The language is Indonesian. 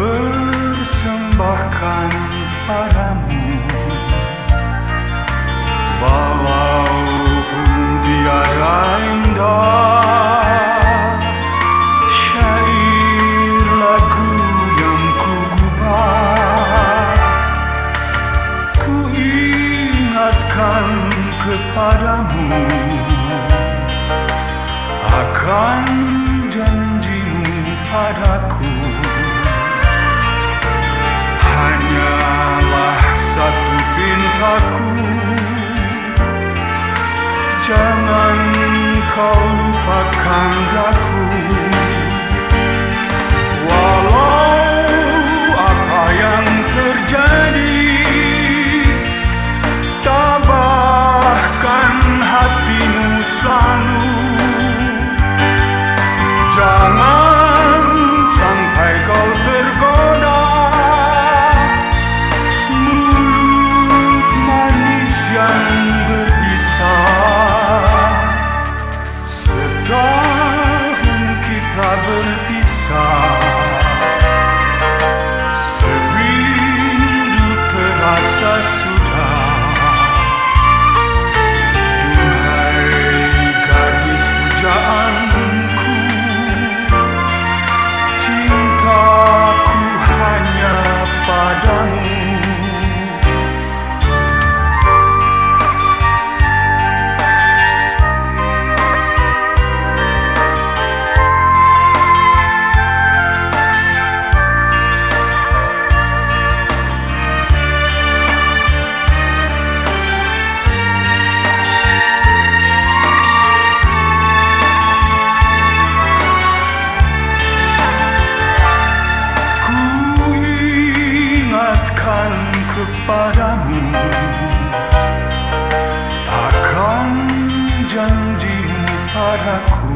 bird. Jangan kau lupakan aku you. kepadamu Takkan janjimu padaku.